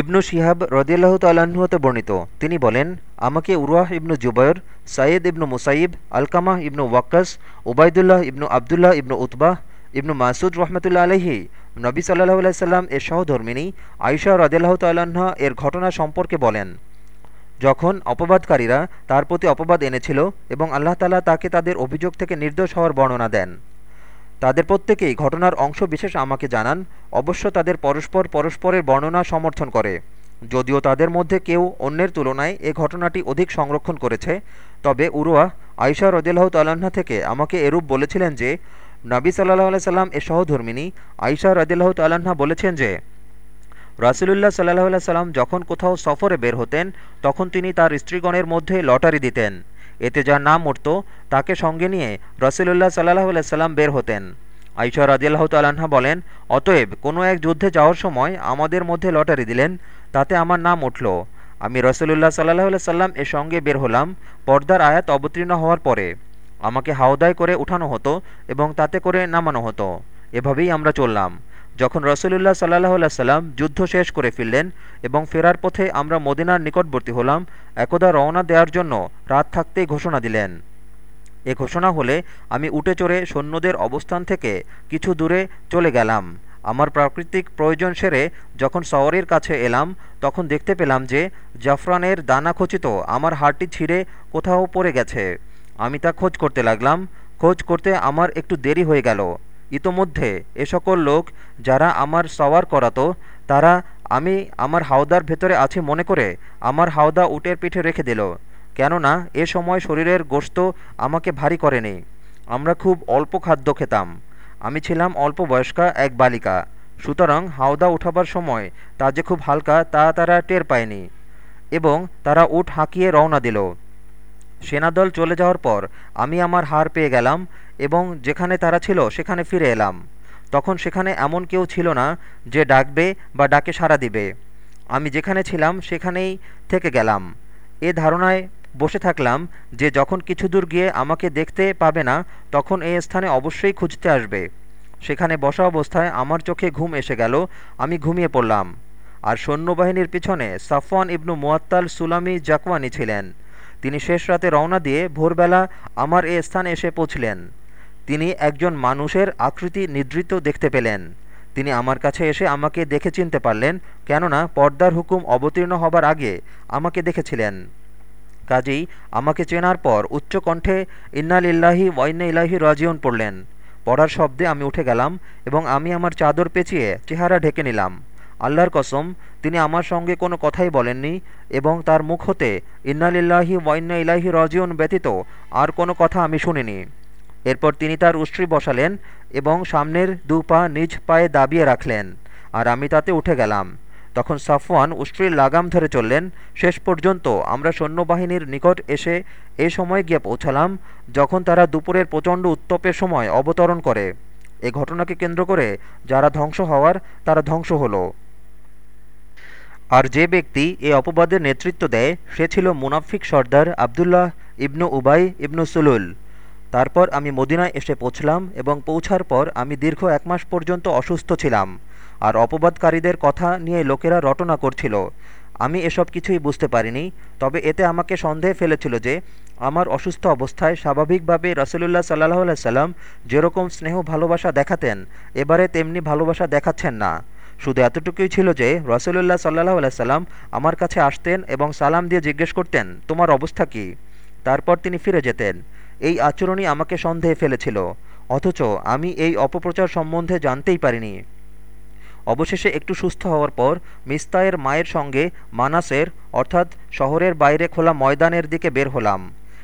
ইবনু শিহাব রদিয়াল্লাহ তাল্লাহ্ন বর্ণিত। তিনি বলেন, আমাকে উরওয়াহ ইবনু জুবায়র সাইদ ইবনু মুসাইব আলকামাহ ইবনু ওয়াক্কাস ওবায়দুল্লাহ ইবনু আবদুল্লাহ ইবনু উতবাহ ইবনু মাসুদ রহমতুল্লা আলহি নবী সাল্লাহ আলাইসাল্লাম এর সহধর্মিনী আয়সা রদিয়াল্লাহ তাল্লাহ্ন এর ঘটনা সম্পর্কে বলেন। যখন অপবাদকারীরা তার প্রতি অপবাদ এনেছিল এবং আল্লাহ তালা তাকে তাদের অভিযোগ থেকে নির্দোষ হওয়ার বর্ণনা দেন। তাদের প্রত্যেকেই ঘটনার অংশ বিশেষ আমাকে জানান। অবশ্য তাদের পরস্পর পরস্পরের বর্ণনা সমর্থন করে। যদিও তাদের মধ্যে কেউ অন্যের তুলনায় এ ঘটনাটি অধিক সংরক্ষণ করেছে, তবে উরুয়া আয়সা রদিল্লাহ তাল্লাহা থেকে আমাকে এরূপ বলেছিলেন যে, নবী সাল্লাহ আলাই সাল্লাম এ সহধর্মিনী আয়সা রদিল্লাহ তাল্লাহা বলেছেন যে, রাসুলুল্লাহ সাল্লাহ সাল্লাম যখন কোথাও সফরে বের হতেন, তখন তিনি তার স্ত্রীগণের মধ্যে লটারি দিতেন। এতে যার নাম উঠত, তাকে সঙ্গে নিয়ে রসুলুল্লাহ সাল্লাহ সাল্লাম বের হতেন। আইসা রাজিয়াল্লাহ তাল্লাহা বলেন, অতএব কোনো এক যুদ্ধে যাওয়ার সময় আমাদের মধ্যে লটারি দিলেন, তাতে আমার নাম উঠল। আমি রসুলুল্লাহ সাল্লাহ সাল্লাম এর সঙ্গে বের হলাম, পর্দার আয়াত অবতীর্ণ হওয়ার পরে। আমাকে হাওদায় করে উঠানো হতো এবং তাতে করে নামানো হতো। এভাবেই আমরা চললাম। যখন রসুলুল্লাহ সাল্লাহ সাল্লাম যুদ্ধ শেষ করে ফিরলেন এবং ফেরার পথে আমরা মদিনার নিকটবর্তী হলাম, একদা রওনা দেওয়ার জন্য রাত থাকতেই ঘোষণা দিলেন। এ ঘোষণা হলে আমি উঠে চড়ে সৈন্যদের অবস্থান থেকে কিছু দূরে চলে গেলাম। আমার প্রাকৃতিক প্রয়োজন সেরে যখন শহরের কাছে এলাম, তখন দেখতে পেলাম যে জাফরানের দানা খচিত আমার হাড়টি ছিঁড়ে কোথাও পড়ে গেছে। আমি তা খোঁজ করতে লাগলাম। খোঁজ করতে আমার একটু দেরি হয়ে গেল। ইতোমধ্যে এ সকল লোক যারা আমার সওয়ার করাতো, তারা আমি আমার হাওদার ভেতরে আছি মনে করে আমার হাওদা উটের পিঠে রেখে দিল। কেননা এ সময় শরীরের গোস্ত আমাকে ভারী করেনি। আমরা খুব অল্প খাদ্য খেতাম। আমি ছিলাম অল্প বয়স্কা এক বালিকা। সুতরাং হাওদা উঠাবার সময় তা যে খুব হালকা তা তারা টের পায়নি এবং তারা উট হাঁকিয়ে রওনা দিল। সেনাদল চলে যাওয়ার পর আমি আমার হার পেয়ে গেলাম এবং যেখানে তারা ছিল, সেখানে ফিরে এলাম। তখন সেখানে এমন কেউ ছিল না যে ডাকবে বা ডাকে সাড়া দিবে। আমি যেখানে ছিলাম, সেখানেই থেকে গেলাম। এ ধারণায় বসে থাকলাম যে যখন কিছু দূর গিয়ে আমাকে দেখতে পাবে না, তখন এই স্থানে অবশ্যই খুঁজতে আসবে। সেখানে বসা অবস্থায় আমার চোখে ঘুম এসে গেল, আমি ঘুমিয়ে পড়লাম। আর সৈন্যবাহিনীর পিছনে সাফওয়ান ইবনু মুয়াত্তাল সুলামি জাকওয়ানি ছিলেন। তিনি শেষ রাতে রওনা দিয়ে ভোরবেলা আমার এ স্থানে এসে পৌঁছলেন। তিনি একজন মানুষের আকৃতি নিদ্রিত দেখতে পেলেন। তিনি আমার কাছে এসে আমাকে দেখে চিনতে পারলেন, কেননা পর্দার হুকুম অবতীর্ণ হবার আগে আমাকে দেখেছিলেন। কাজেই আমাকে চেনার পর উচ্চ কণ্ঠে ইন্নালিল্লাহি ওয়াইন্না ইলাহি রাজিউন পড়লেন। পড়ার শব্দে আমি উঠে গেলাম এবং আমি আমার চাদর পেঁচিয়ে চেহারা ঢেকে নিলাম। আল্লাহর কসম, তিনি আমার সঙ্গে কোনো কথাই বলেননি এবং তার মুখ হতে ইন্নালিল্লাহি ওয়াইন্না ইলাহি রাজিউন ব্যতীত আর কোনো কথা আমি শুনিনি। এরপর তিনি তার উষ্ট্রি বসালেন এবং সামনের দু পা নিজ পায়ে দাবিয়ে রাখলেন, আর আমি তাতে উঠে গেলাম। তখন সাফওয়ান উষ্ট্রির লাগাম ধরে চললেন, শেষ পর্যন্ত আমরা সৈন্যবাহিনীর নিকট এসে এ সময় গিয়ে পৌঁছালাম, যখন তারা দুপুরের প্রচণ্ড উত্তপের সময় অবতরণ করে। এ ঘটনাকে কেন্দ্র করে যারা ধ্বংস হওয়ার, তারা ধ্বংস হলো। আর যে ব্যক্তি এ অপবাদের নেতৃত্ব দেয়, সে ছিল মুনাফিক সর্দার আবদুল্লাহ ইবনু উবাই ইবনু সুলুল। তারপর আমি মদিনায় এসে পৌঁছলাম এবং পৌঁছার পর আমি দীর্ঘ এক মাস পর্যন্ত অসুস্থ ছিলাম। আর অপবাদকারীদের কথা নিয়ে লোকেরা রটনা করছিল। আমি এসব কিছুই বুঝতে পারিনি, তবে এতে আমাকে সন্দেহে ফেলেছিল যে আমার অসুস্থ অবস্থায় স্বাভাবিকভাবে রসুলুল্লাহ সাল্লাহ সাল্লাম যেরকম স্নেহ ভালোবাসা দেখাতেন, এবারে তেমনি ভালোবাসা দেখাচ্ছেন না। শুধু এতটুকুই ছিল যে রসুলুল্লাহ সাল্লাহ সাল্লাম আমার কাছে আসতেন এবং সালাম দিয়ে জিজ্ঞেস করতেন, তোমার অবস্থা কী? তারপর তিনি ফিরে যেতেন। এই আচরণই আমাকে সন্দেহে ফেলেছিল, অথচ আমি এই অপপ্রচার সম্বন্ধে জানতেই পারিনি। অবশেষে একটু সুস্থ হওয়ার পর মিস্তায়ের মায়ের সঙ্গে মানাসের, অর্থাৎ শহরের বাইরে খোলা ময়দানের দিকে বের হলাম।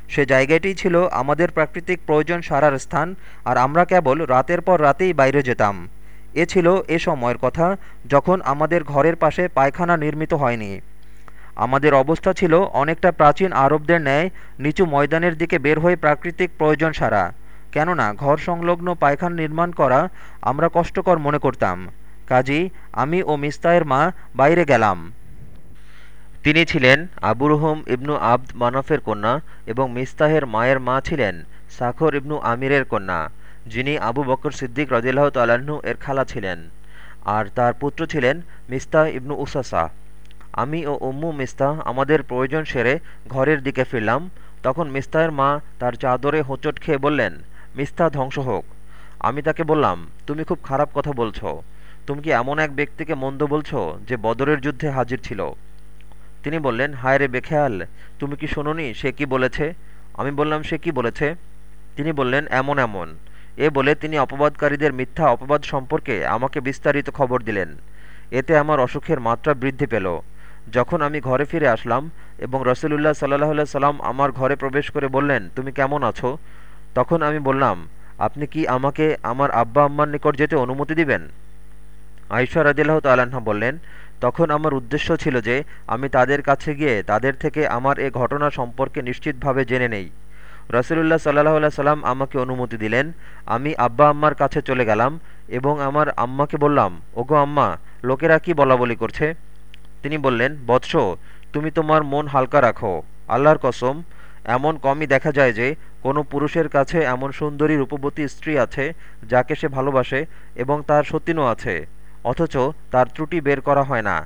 সে জায়গাটি ছিল আমাদের প্রাকৃতিক প্রয়োজন সারার স্থান, আর আমরা কেবল রাতের পর রাতেই বাইরে যেতাম। এ ছিল এ সময়ের কথা, যখন আমাদের ঘরের পাশে পায়খানা নির্মিত হয়নি। আমাদের অবস্থা ছিল অনেকটা প্রাচীন আরবদের ন্যায়, নিচু ময়দানের দিকে বের হয়ে প্রাকৃতিক প্রয়োজন সারা। কেননা, ঘর সংলগ্ন পায়খানা নির্মাণ করা আমরা কষ্টকর মনে করতাম। কাজী, আমি ও মিস্তায়ের মা বাইরে গেলাম। তিনি ছিলেন আবু রহম ইবনু আব্দ মানফের কন্যা এবং মিস্তাহের মায়ের মা ছিলেন সাখর ইবনু আমিরের কন্যা, যিনি আবু বকর সিদ্দিক রদিল্লাহ তালাহ্ন এর খালা ছিলেন। আর তার পুত্র ছিলেন মিস্তাহ ইবনু উসাসা। আমি ও উম্মু মিস্তা আমাদের প্রয়োজন সেরে ঘরের দিকে ফিরলাম। তখন মিস্তাহের মা তার চাদরে হোঁচট খেয়ে বললেন, মিস্তা, ধ্বংস হোক। আমি তাকে বললাম, তুমি খুব খারাপ কথা বলছ। তুমি কি এমন এক ব্যক্তিকে মন্দ বলছ যে বদরের যুদ্ধে হাজির ছিল? তিনি বললেন হায় রে বেখেয়াল, তুমি কি শোনোনি সে কি বলেছে? আমি বললাম, সে কি বলেছে? তিনি বললেন, এমন এমন। এ বলে তিনি অপবাদকারীদের মিথ্যা অপবাদ সম্পর্কে আমাকে বিস্তারিত খবর দিলেন। এতে আমার অসুখের মাত্রা বৃদ্ধি পেল। যখন আমি ঘরে ফিরে আসলাম এবং রসুলুল্লাহ সাল্লাহ সাল্লাম আমার ঘরে প্রবেশ করে বললেন, তুমি কেমন আছো? তখন আমি বললাম, আপনি কি আমাকে আমার আব্বা আম্মার নিকট যেতে অনুমতি দিবেন? আইসা রাজিল্লাহ তাল্লাহা বললেন, তখন আমার উদ্দেশ্য ছিল যে আমি তাদের কাছে গিয়ে তাদের থেকে আমার এ ঘটনা সম্পর্কে নিশ্চিতভাবে জেনে নেই। রসুলুল্লাহ সাল্লাহ সাল্লাম আমাকে অনুমতি দিলেন, আমি আব্বা আম্মার কাছে চলে গেলাম এবং আমার আম্মাকে বললাম, ওগো আম্মা, লোকেরা কি বলা বলি করছে? তিনি বললেন, বৎস, তুমি তোমার মন হালকা রাখো। আল্লাহর কসম, এমন কমই দেখা যায় যে, কোনো পুরুষের কাছে এমন সুন্দরী রূপবতী স্ত্রী আছে, যাকে সে ভালোবাসে এবং তার সতীনও আছে, অথচ তার ত্রুটি বের করা হয় না।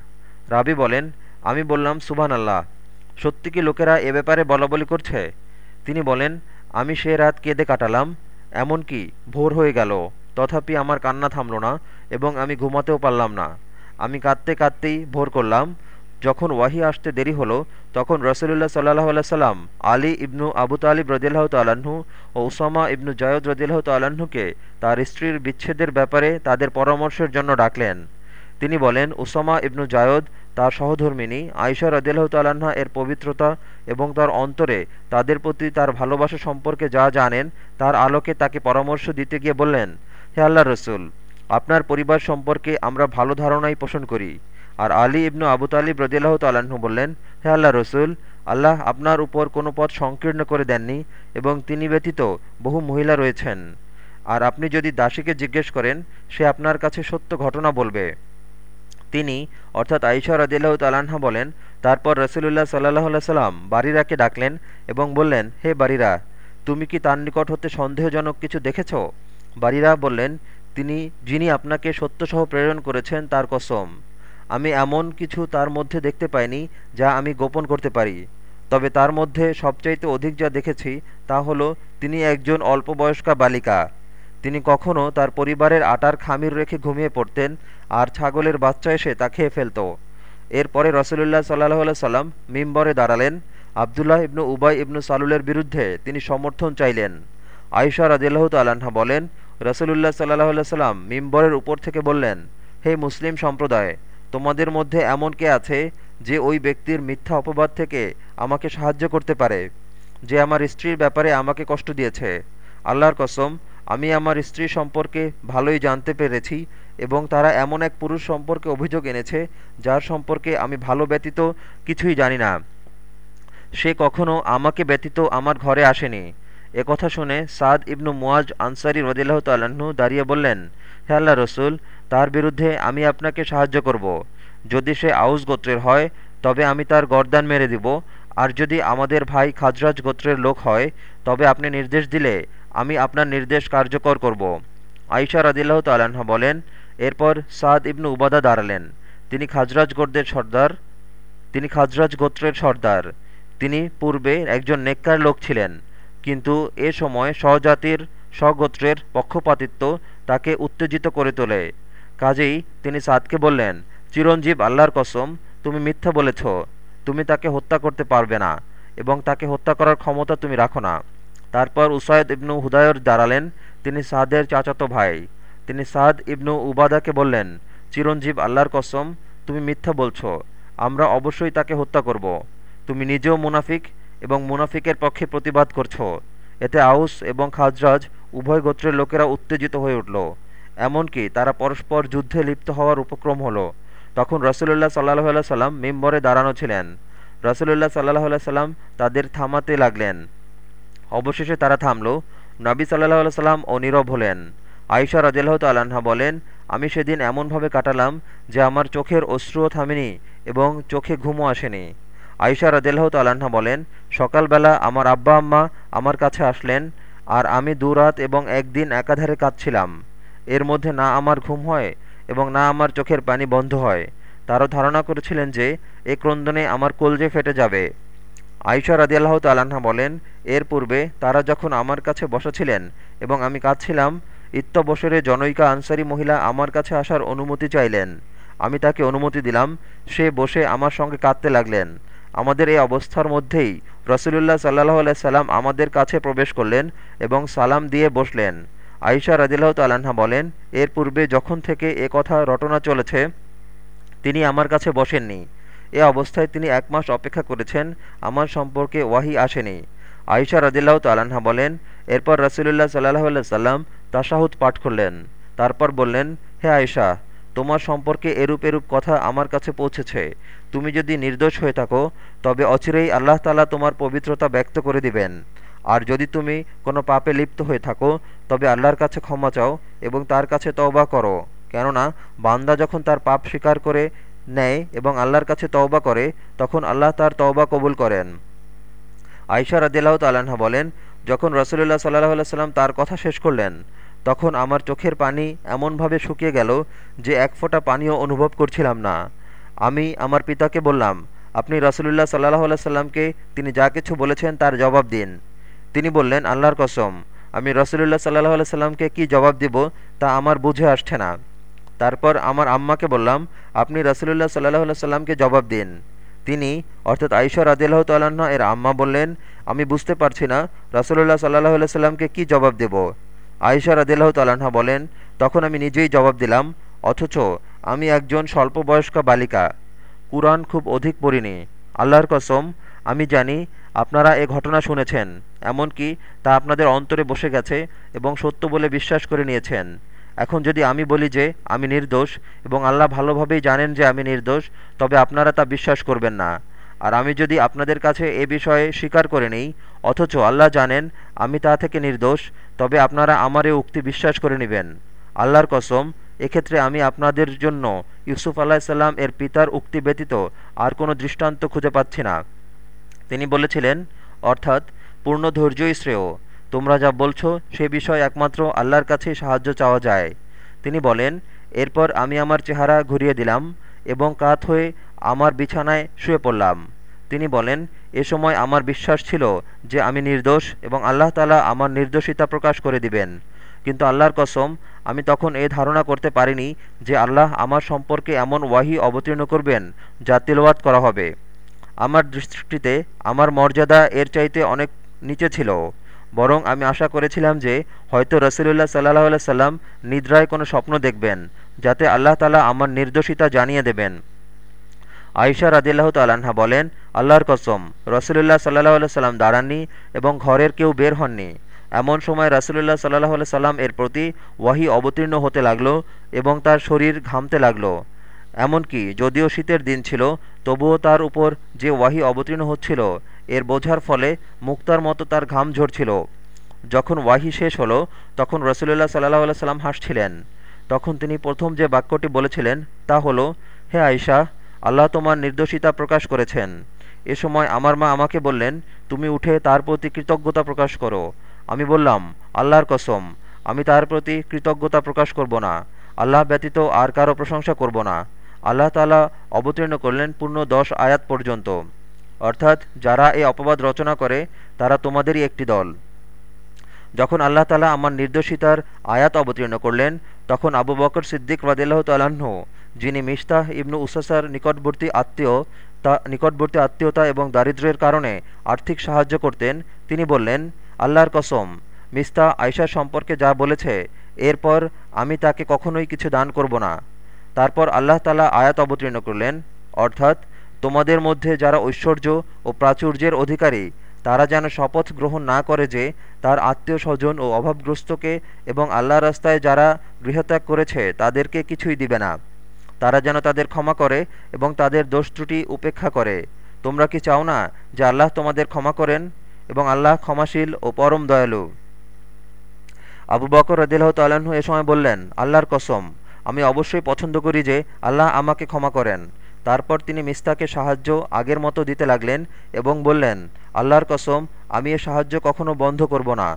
রাবি বলেন, আমি বললাম সুবান আল্লাহ সত্যি কি লোকেরা এ ব্যাপারে বলা বলি করছে? তিনি বলেন, আমি সে রাত কেঁদে কাটালাম, এমনকি ভোর হয়ে গেল, তথাপি আমার কান্না থামল না এবং আমি ঘুমাতেও পারলাম না। আমি কাঁদতে কাঁদতেই ভোর করলাম। যখন ওয়াহি আসতে দেরি হলো, তখন রসুলুল্লাহ সাল্লাহ সাল্লাম আলী ইবনু আবু তালিব রদিল্লাহ তাল্লাহ্ন ও উসামা ইবনু জায়দ রদিল্লাহ তাল্লাহ্নকে তার স্ত্রীর বিচ্ছেদের ব্যাপারে তাদের পরামর্শের জন্য ডাকলেন। তিনি বলেন, উসামা ইবনু জায়দ, তার সহধর্মিনী আয়সা রদিল্লাহ তাল্লাহা এর পবিত্রতা এবং তার অন্তরে তাদের প্রতি তার ভালোবাসা সম্পর্কে যা জানেন, তার আলোকে তাকে পরামর্শ দিতে গিয়ে বললেন, হে আল্লাহ রসুল আপনার পরিবার সম্পর্কে আমরা ভালো ধারণাই পোষণ করি। আর আলী ইবনু আবু তালিব রদিল্লাহ তাল্লাহ্ন বললেন, হে আল্লাহ রসুল, আল্লাহ আপনার উপর কোনো পথ সংকীর্ণ করে দেননি এবং তিনি ব্যতীত বহু মহিলা রয়েছেন। আর আপনি যদি দাসীকে জিজ্ঞেস করেন, সে আপনার কাছে সত্য ঘটনা বলবে। তিনি, অর্থাৎ আইসা রদিল্লাহ তালাহা বলেন, তারপর রসুলুল্লাহ সাল্লাহ সাল্লাম বারিরাকে ডাকলেন এবং বললেন, হে বারিরা, তুমি কি তার নিকট হতে সন্দেহজনক কিছু দেখেছ? বারিরা বললেন তিনি, যিনি আপনাকে সত্যসহ প্রেরণ করেছেন, তার কসম। আমি এমন কিছু তার মধ্যে দেখতে পাইনি, যা আমি গোপন করতে পারি। তবে তার মধ্যে সবচাইতে অধিক যা দেখেছি, তা হলো, তিনি একজন অল্প বয়স্কা বালিকা। তিনি কখনও তার পরিবারের আটার খামির রেখে ঘুমিয়ে পড়তেন, আর ছাগলের বাচ্চা এসে তা খেয়ে ফেলত। এরপরে রসুলুল্লাহ সাল্লাহ সাল্লাম মিম্বরে দাঁড়ালেন। আবদুল্লাহ ইবনু উবাই ইবনু সালুলের বিরুদ্ধে তিনি সমর্থন চাইলেন। আয়সা রাজিল্লাহ তাল্লাহা বলেন রসুলুল্লাহ সাল্লাহ সাল্লাম মিম্বরের উপর থেকে বললেন, হে মুসলিম সম্প্রদায়, তোমাদের মধ্যে এমন কে আছে যে ওই ব্যক্তির মিথ্যা অপবাদ থেকে আমাকে সাহায্য করতে পারে, যে আমার স্ত্রীর ব্যাপারে আমাকে কষ্ট দিয়েছে? আল্লাহর কসম, আমি আমার স্ত্রী সম্পর্কে ভালোই জানতে পেরেছি এবং তারা এমন এক পুরুষ সম্পর্কে অভিযোগ এনেছে, যার সম্পর্কে আমি ভালো ব্যতীত কিছুই জানি না। সে কখনো আমাকে ব্যতীত আমার ঘরে আসেনি। কথা শুনে সাদ ইবনু মুয়াজ আনসারি রদিল্লাহ তাল্লাহ্ন দাঁড়িয়ে বললেন, হে আল্লাহ রসুল, তার বিরুদ্ধে আমি আপনাকে সাহায্য করব। যদি সে আউস গোত্রের হয়, তবে আমি তার গরদান মেরে দিব। আর যদি আমাদের ভাই খাজরাজ গোত্রের লোক হয়, তবে আপনি নির্দেশ দিলে আমি আপনার নির্দেশ কার্যকর করব। আইসা রাদিল্লাহ তাল্লাহা বলেন, এরপর সাদ ইবনু উবাদা দাঁড়ালেন। তিনি খাজরাজ গোত্রের সর্দার, তিনি খাজরাজ গোত্রের সর্দার। তিনি পূর্বে একজন নেককার লোক ছিলেন। কিন্তু এ সময় স্বজাতির, স্বগোত্রের পক্ষপাতিত্ব তাকে উত্তেজিত করে তোলে। কাজেই তিনি সাদকে বললেন, চিরঞ্জীব, আল্লাহর কসম, তুমি মিথ্যা বলেছ। তুমি তাকে হত্যা করতে পারবে না এবং তাকে হত্যা করার ক্ষমতা তুমি রাখো না। তারপর উসায়দ ইবনু হুদায়র দাঁড়ালেন তিনি সাদের চাচাতো ভাই। তিনি সাদ ইবনু উবাদাকে বললেন, চিরঞ্জীব, আল্লাহর কসম, তুমি মিথ্যা বলছো। আমরা অবশ্যই তাকে হত্যা করব। তুমি নিজেও মুনাফিক এবং মুনাফিকের পক্ষে প্রতিবাদ করছ। এতে আউস এবং খাজরাজ, উভয় গোত্রের লোকেরা উত্তেজিত হয়ে উঠল। এমনকি তারা পরস্পর যুদ্ধে লিপ্ত হওয়ার উপক্রম হলো। তখন রসুল্লাহ সাল্লাহ সাল্লাম মিম্বরে দাঁড়ানো ছিলেন। রসুল্লাহ সাল্লাহ সাল্লাম তাদের থামাতে লাগলেন। অবশেষে তারা থামল। নবী সাল্লাহ সাল্লাম ও নীরব হলেন। আয়সা রাজিল্লাহ তাল্লাহা বলেন, আমি সেদিন এমনভাবে কাটালাম যে আমার চোখের অশ্রুও থামেনি এবং চোখে ঘুমও আসেনি। আয়সা রাজিল্লাহ তাল্লাহা বলেন, সকালবেলা আমার আব্বা আম্মা আমার কাছে আসলেন আর আমি দুরাত এবং একদিন একাধারে কাঁদছিলাম। এর মধ্যে না আমার ঘুম হয় এবং না আমার চোখের পানি বন্ধ হয়। তারও ধারণা করেছিলেন যে এ ক্রন্দনে আমার কলজে ফেটে যাবে। আইসা রাদিয়াল্লাহ তাল্লাহা বলেন, এর পূর্বে তারা যখন আমার কাছে বসেছিলেন এবং আমি কাঁদছিলাম ইত্যবসরে জনৈকা আনসারি মহিলা আমার কাছে আসার অনুমতি চাইলেন। আমি তাকে অনুমতি দিলাম, সে বসে আমার সঙ্গে কাঁদতে লাগলেন। আমাদের এই অবস্থার মধ্যেই রসুলুল্লাহ সাল্লাহ সাল্লাম আমাদের কাছে প্রবেশ করলেন এবং সালাম দিয়ে বসলেন। আইসা রাদিল্লাহ তাল্লাহা বলেন, এর পূর্বে যখন থেকে এ কথা রটনা চলেছে, তিনি আমার কাছে বসেননি। এ অবস্থায় তিনি এক মাস অপেক্ষা করেছেন, আমার সম্পর্কে ওয়াহি আসেনি। আইসা রাদিল্লাহ তাল্লাহা বলেন, এরপর রসুলুল্লাহ সাল্লাহ আল্লাহ সাল্লাম তাশাহুদ পাঠ করলেন। তারপর বললেন, হে আয়সা তোমার সম্পর্কে এরূপ এরূপ কথা আমার কাছে পৌঁছেছে। তুমি যদি নির্দোষ হয়ে থাকো, তবে অচিরেই আল্লাহ তালা তোমার পবিত্রতা ব্যক্ত করে দিবেন। আর যদি তুমি কোনো পাপে লিপ্ত হয়ে থাকো, তবে আল্লাহর কাছে ক্ষমা চাও এবং তার কাছে তওবা করো। কেননা, বান্দা যখন তার পাপ স্বীকার করে নেয় এবং আল্লাহর কাছে তওবা করে, তখন আল্লাহ তার তওবা কবুল করেন। আয়সা রাদিল্লাহ তাল্লাহা বলেন, যখন রসুল্লাহ সাল্লাহ সাল্লাম তার কথা শেষ করলেন তখন আমার চোখের পানি এমনভাবে শুকিয়ে গেল যে এক ফোঁটা পানিও অনুভব করছিলাম না। আমি আমার পিতাকে বললাম, আপনি রসুলুল্লাহ সাল্লাহ সাল্লামকে তিনি যা কিছু বলেছেন তার জবাব দিন। তিনি বললেন, আল্লাহর কসম, আমি রসুলুল্লাহ সাল্লাহ সাল্লামকে কি জবাব দিব তা আমার বুঝে আসছে না। তারপর আমার আম্মাকে বললাম, আপনি রসুলুল্লাহ সাল্লাহ সাল্লামকে জবাব দিন। তিনি, অর্থাৎ আইসা রাদিল্লাহ তাল্লাহ এর আম্মা বললেন, আমি বুঝতে পারছি না রসুল্লাহ সাল্লাহ সাল্লামকে কি জবাব দেব? আয়েশা রাদিল্লাহ তাল্লাহা বলেন, তখন আমি নিজেই জবাব দিলাম, অথচ আমি একজন স্বল্প বয়স্ক বালিকা। কুরআন খুব অধিক পড়িনি। আল্লাহর কসম, আমি জানি আপনারা এ ঘটনা শুনেছেন, এমনকি তা আপনাদের অন্তরে বসে গেছে এবং সত্য বলে বিশ্বাস করে নিয়েছেন। এখন যদি আমি বলি যে আমি নির্দোষ এবং আল্লাহ ভালোভাবেই জানেন যে আমি নির্দোষ, তবে আপনারা তা বিশ্বাস করবেন না। আর আমি যদি আপনাদের কাছে এ বিষয়ে স্বীকার করে নিই, অথচ আল্লাহ জানেন, আমি তা থেকে নির্দোষ, তবে আপনারা আমার এ উক্তি বিশ্বাস করে নেবেন। আল্লাহর কসম, এক্ষেত্রে আমি আপনাদের জন্য ইউসুফ আল্লাহিসাল্লাম এর পিতার উক্তি ব্যতীত আর কোনো দৃষ্টান্ত খুঁজে পাচ্ছি না। তিনি বলেছিলেন, অর্থাৎ, পূর্ণ ধৈর্যই শ্রেয়। তোমরা যা বলছো, সে বিষয়ে একমাত্র আল্লাহর কাছেই সাহায্য চাওয়া যায়। তিনি বলেন, এরপর আমি আমার চেহারা ঘুরিয়ে দিলাম এবং কাত হয়ে আমার বিছানায় শুয়ে পড়লাম। তিনি বলেন, এ সময় আমার বিশ্বাস ছিল যে আমি নির্দোষ এবং আল্লাহ তালা আমার নির্দোষিতা প্রকাশ করে দিবেন। কিন্তু আল্লাহর কসম, আমি তখন এ ধারণা করতে পারিনি যে আল্লাহ আমার সম্পর্কে এমন ওয়াহি অবতীর্ণ করবেন যা তিলওয়াত করা হবে। আমার দৃষ্টিতে আমার মর্যাদা এর চাইতে অনেক নিচে ছিল। বরং আমি আশা করেছিলাম যে হয়তো রসুলুল্লাহ সাল্লাহ সাল্লাম নিদ্রায় কোনো স্বপ্ন দেখবেন, যাতে আল্লাহ তালা আমার নির্দোষিতা জানিয়ে দেবেন। আয়সা রাদিল্লাহ তাল্লাহা বলেন, আল্লাহর কসম, রসুলুল্লাহ সাল্লাহ সাল্লাম দাঁড়াননি এবং ঘরের কেউ বের হননি। এমন সময় রাসুলুল্লাহ সাল্লাহ সাল্লাম এর প্রতি ওয়াহি অবতীর্ণ হতে লাগল এবং তার শরীর ঘামতে লাগল। এমনকি যদিও শীতের দিন ছিল, তবুও তার উপর যে ওয়াহি অবতীর্ণ হচ্ছিল, এর বোঝার ফলে মুক্তার মতো তার ঘাম ঝরছিল। যখন ওয়াহি শেষ হলো, তখন রসুলুল্লাহ সাল্লাহ সাল্লাম হাসছিলেন। তখন তিনি প্রথম যে বাক্যটি বলেছিলেন, তা হলো, হে আয়সা আল্লাহ তোমার নির্দোষিতা প্রকাশ করেছেন। এ সময় আমার মা আমাকে বললেন, তুমি উঠে তার প্রতি কৃতজ্ঞতা প্রকাশ করো। আমি বললাম, আল্লাহর কসম, আমি তার প্রতি কৃতজ্ঞতা প্রকাশ করব না। আল্লাহ ব্যতীত আর কারও প্রশংসা করব না। আল্লাহ তালা অবতীর্ণ করলেন পূর্ণ দশ আয়াত পর্যন্ত। অর্থাৎ যারা এই অপবাদ রচনা করে, তারা তোমাদেরই একটি দল। যখন আল্লাহ তালা আমার নির্দোষিতার আয়াত অবতীর্ণ করলেন, তখন আবু বকর সিদ্দিক রাদিল্লাহ তালাহ যিনি মিস্তাহ ইবনু উসাসার নিকটবর্তী আত্মীয়, তা নিকটবর্তী আত্মীয়তা এবং দারিদ্র্যের কারণে আর্থিক সাহায্য করতেন, তিনি বললেন, আল্লাহর কসম মিস্তা আয়সার সম্পর্কে যা বলেছে, এরপর আমি তাকে কখনোই কিছু দান করব না। তারপর আল্লাহ তালা আয়াত অবতীর্ণ করলেন, অর্থাৎ তোমাদের মধ্যে যারা ঐশ্বর্য ও প্রাচুর্যের অধিকারী, তারা যেন শপথ গ্রহণ না করে যে তার আত্মীয় স্বজন ও অভাবগ্রস্তকে এবং আল্লাহ রাস্তায় যারা গৃহত্যাগ করেছে, তাদেরকে কিছুই দিবে না। তারা যেন তাদের ক্ষমা করে এবং তাদের দোষ ত্রুটি উপেক্ষা করে। তোমরা কি চাও না যে আল্লাহ তোমাদের ক্ষমা করেন এবং আল্লাহ ক্ষমাশীল ও পরম দয়ালু? আবু বকর রদিল্লাহ তাল্লাহ্ন এ সময় বললেন, আল্লাহর কসম, আমি অবশ্যই পছন্দ করি যে আল্লাহ আমাকে ক্ষমা করেন। তারপর তিনি মিস্তাকে সাহায্য আগের মতো দিতে লাগলেন এবং বললেন, আল্লাহর কসম, আমি এ সাহায্য কখনো বন্ধ করব না।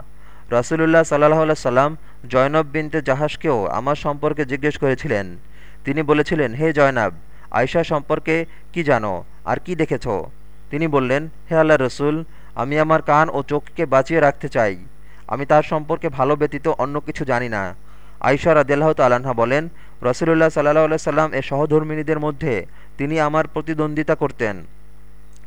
রসুলুল্লাহ সাল্লাহ সাল্লাম জয়নব বিনতে জাহাজকেও আমার সম্পর্কে জিজ্ঞেস করেছিলেন তিনি বলেছিলেন, হে জয়নাব, আয়শা সম্পর্কে কি জানো আর কি দেখেছ? তিনি বললেন, হে আল্লাহ রসুল, আমি আমার কান ও চোখকে বাঁচিয়ে রাখতে চাই। আমি তার সম্পর্কে ভালো ব্যতীত অন্য কিছু জানি না। আয়সা রাদিল্লাহ তাল্লাহা বলেন রসুল্লাহ সাল্লাহ সাল্লাম এ সহধর্মিনীদের মধ্যে তিনি আমার প্রতিদ্বন্দ্বিতা করতেন।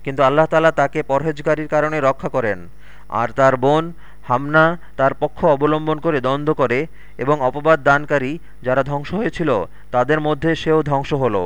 কিন্তু আল্লাহ তালা তাকে পরহেজগারির কারণে রক্ষা করেন। আর তার বোন হামনা তার পক্ষ অবলম্বন করে দ্বন্দ্ব করে এবং অপবাদ দানকারী যারা ধ্বংস হয়েছিল, তাদের মধ্যে সেও ধ্বংস হলো।